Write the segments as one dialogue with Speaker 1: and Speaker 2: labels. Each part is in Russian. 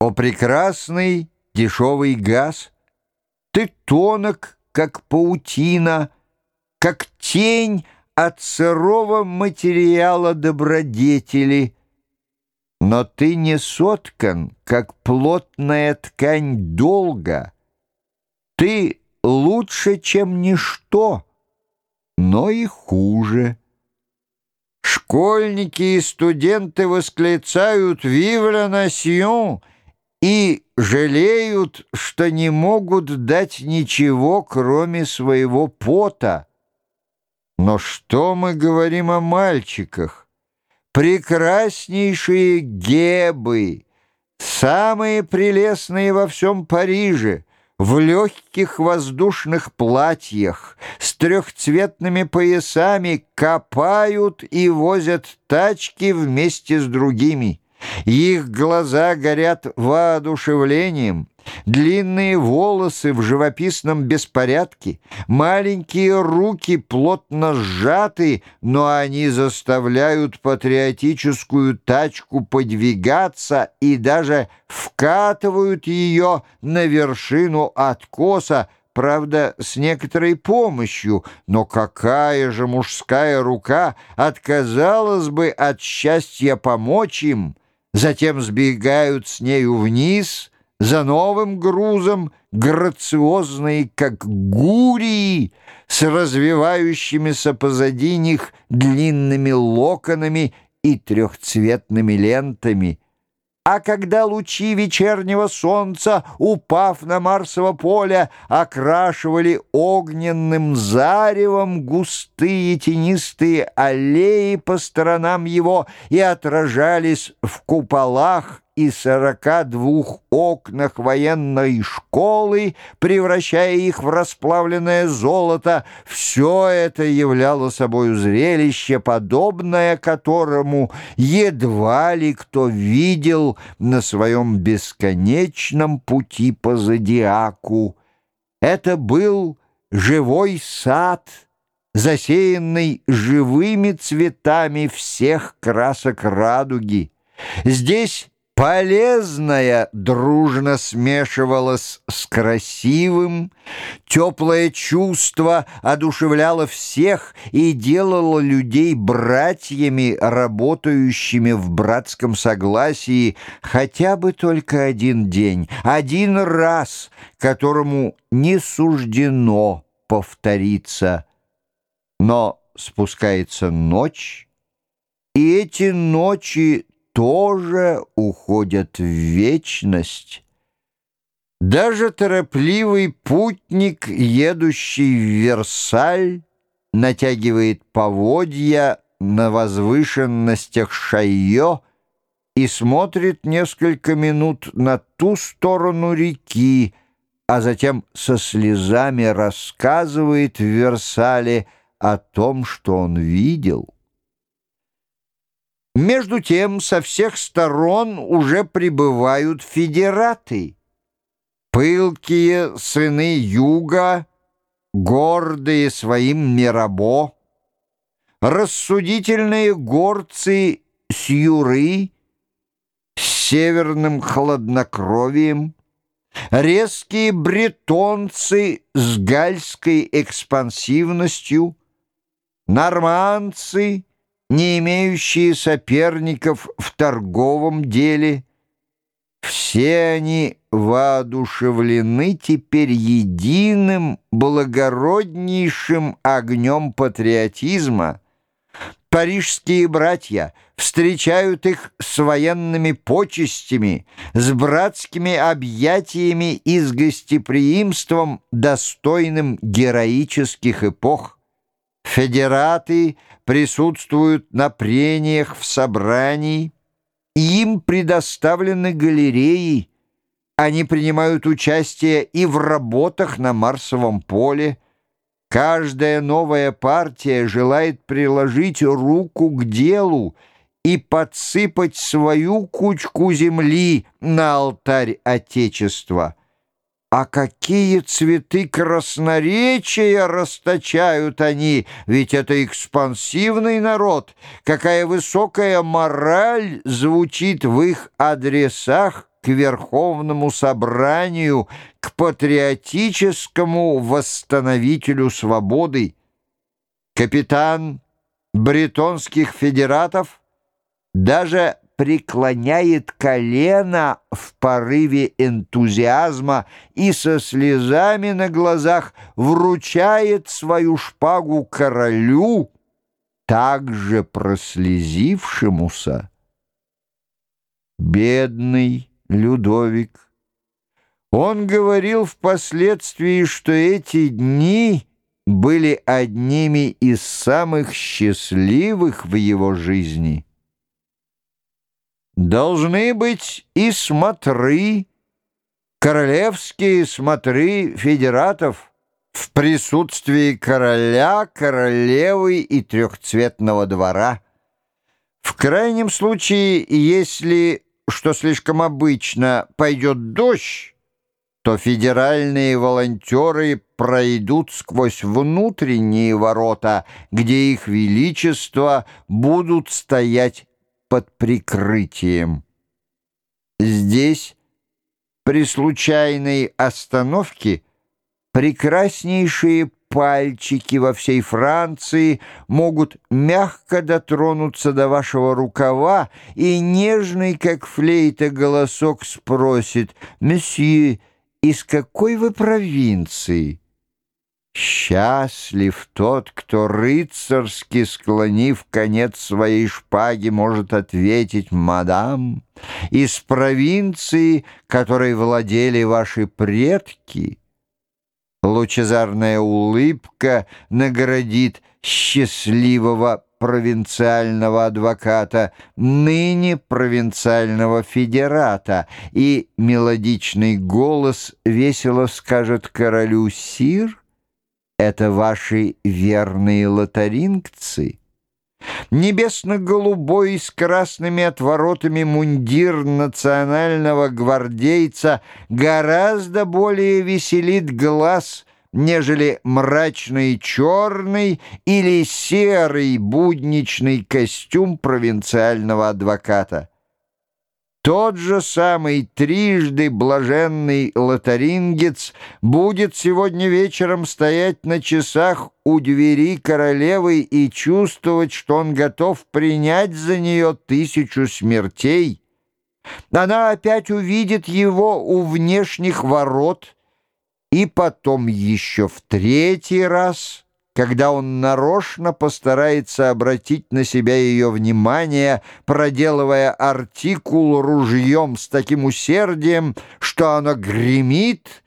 Speaker 1: О прекрасный дешевый газ! Ты тонок, как паутина, Как тень от сырого материала добродетели. Но ты не соткан, как плотная ткань долга. Ты лучше, чем ничто, но и хуже. Школьники и студенты восклицают «Вивля насьон!» И жалеют, что не могут дать ничего, кроме своего пота. Но что мы говорим о мальчиках? Прекраснейшие гебы, самые прелестные во всем Париже, в легких воздушных платьях, с трехцветными поясами копают и возят тачки вместе с другими. Их глаза горят воодушевлением, длинные волосы в живописном беспорядке, маленькие руки плотно сжаты, но они заставляют патриотическую тачку подвигаться и даже вкатывают ее на вершину откоса, правда, с некоторой помощью, но какая же мужская рука отказалась бы от счастья помочь им, затем сбегают с нею вниз за новым грузом, грациозные, как гурии, с развивающимися позади них длинными локонами и трехцветными лентами — а когда лучи вечернего солнца, упав на Марсово поле, окрашивали огненным заревом густые тенистые аллеи по сторонам его и отражались в куполах и сорока двух окнах военной школы, превращая их в расплавленное золото, все это являло собой зрелище, подобное которому едва ли кто видел на своем бесконечном пути по зодиаку. Это был живой сад, засеянный живыми цветами всех красок радуги. Здесь Полезное дружно смешивалось с красивым, теплое чувство одушевляло всех и делало людей братьями, работающими в братском согласии хотя бы только один день, один раз, которому не суждено повториться. Но спускается ночь, и эти ночи тоже уходят в вечность. Даже торопливый путник, едущий в Версаль, натягивает поводья на возвышенностях Шайо и смотрит несколько минут на ту сторону реки, а затем со слезами рассказывает в Версале о том, что он видел. Между тем со всех сторон уже прибывают федераты. Пылкие сыны юга, гордые своим Мирабо, рассудительные горцы с юры, с северным хладнокровием, резкие бретонцы с гальской экспансивностью, нормандцы — не имеющие соперников в торговом деле. Все они воодушевлены теперь единым благороднейшим огнем патриотизма. Парижские братья встречают их с военными почестями, с братскими объятиями и с гостеприимством, достойным героических эпох. Федераты присутствуют на прениях в собрании, им предоставлены галереи, они принимают участие и в работах на Марсовом поле. Каждая новая партия желает приложить руку к делу и подсыпать свою кучку земли на алтарь Отечества. А какие цветы красноречия расточают они, ведь это экспансивный народ. Какая высокая мораль звучит в их адресах к Верховному собранию, к патриотическому восстановителю свободы. Капитан бретонских федератов даже преклоняет колено в порыве энтузиазма и со слезами на глазах вручает свою шпагу королю, также прослезившемуся. Бедный Людовик. Он говорил впоследствии, что эти дни были одними из самых счастливых в его жизни. Должны быть и смотры, королевские смотры федератов в присутствии короля, королевы и трехцветного двора. В крайнем случае, если, что слишком обычно, пойдет дождь, то федеральные волонтеры пройдут сквозь внутренние ворота, где их величество будут стоять под прикрытием. Здесь, при случайной остановке, прекраснейшие пальчики во всей Франции могут мягко дотронуться до вашего рукава, и нежный, как флейта, голосок спросит «Месье, из какой вы провинции?» Счастлив тот, кто рыцарски склонив конец своей шпаги, может ответить «Мадам, из провинции, которой владели ваши предки». Лучезарная улыбка наградит счастливого провинциального адвоката, ныне провинциального федерата, и мелодичный голос весело скажет королю «Сир». Это ваши верные лотарингцы? Небесно-голубой с красными отворотами мундир национального гвардейца гораздо более веселит глаз, нежели мрачный черный или серый будничный костюм провинциального адвоката. Тот же самый трижды блаженный лотарингец будет сегодня вечером стоять на часах у двери королевы и чувствовать, что он готов принять за нее тысячу смертей. Она опять увидит его у внешних ворот и потом еще в третий раз — когда он нарочно постарается обратить на себя ее внимание, проделывая артикул ружьем с таким усердием, что оно гремит,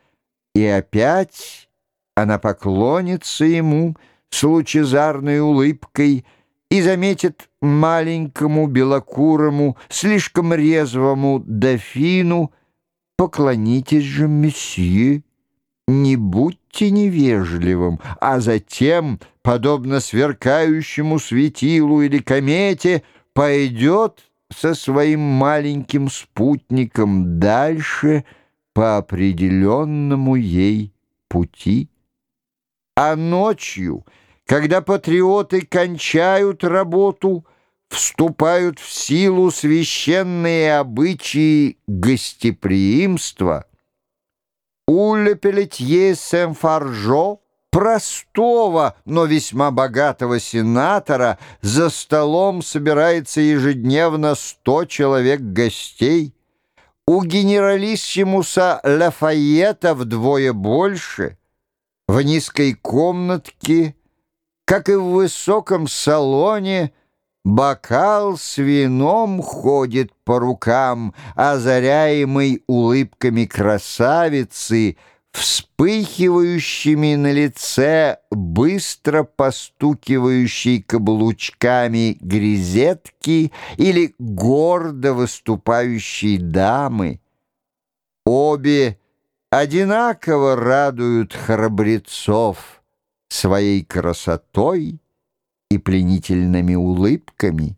Speaker 1: и опять она поклонится ему с лучезарной улыбкой и заметит маленькому белокурому, слишком резвому дофину «Поклонитесь же, месье» не будьте невежливым, а затем, подобно сверкающему светилу или комете, пойдет со своим маленьким спутником дальше по определенному ей пути. А ночью, когда патриоты кончают работу, вступают в силу священные обычаи гостеприимства — у Лепелетье Сен-Фаржо, простого, но весьма богатого сенатора, за столом собирается ежедневно сто человек гостей. У генералиссимуса Лафайета вдвое больше. В низкой комнатке, как и в высоком салоне, Бокал с вином ходит по рукам, озаряемый улыбками красавицы, вспыхивающими на лице, быстро постукивающей каблучками грезетки или гордо выступающей дамы. Обе одинаково радуют храбрецов своей красотой, и пленительными улыбками.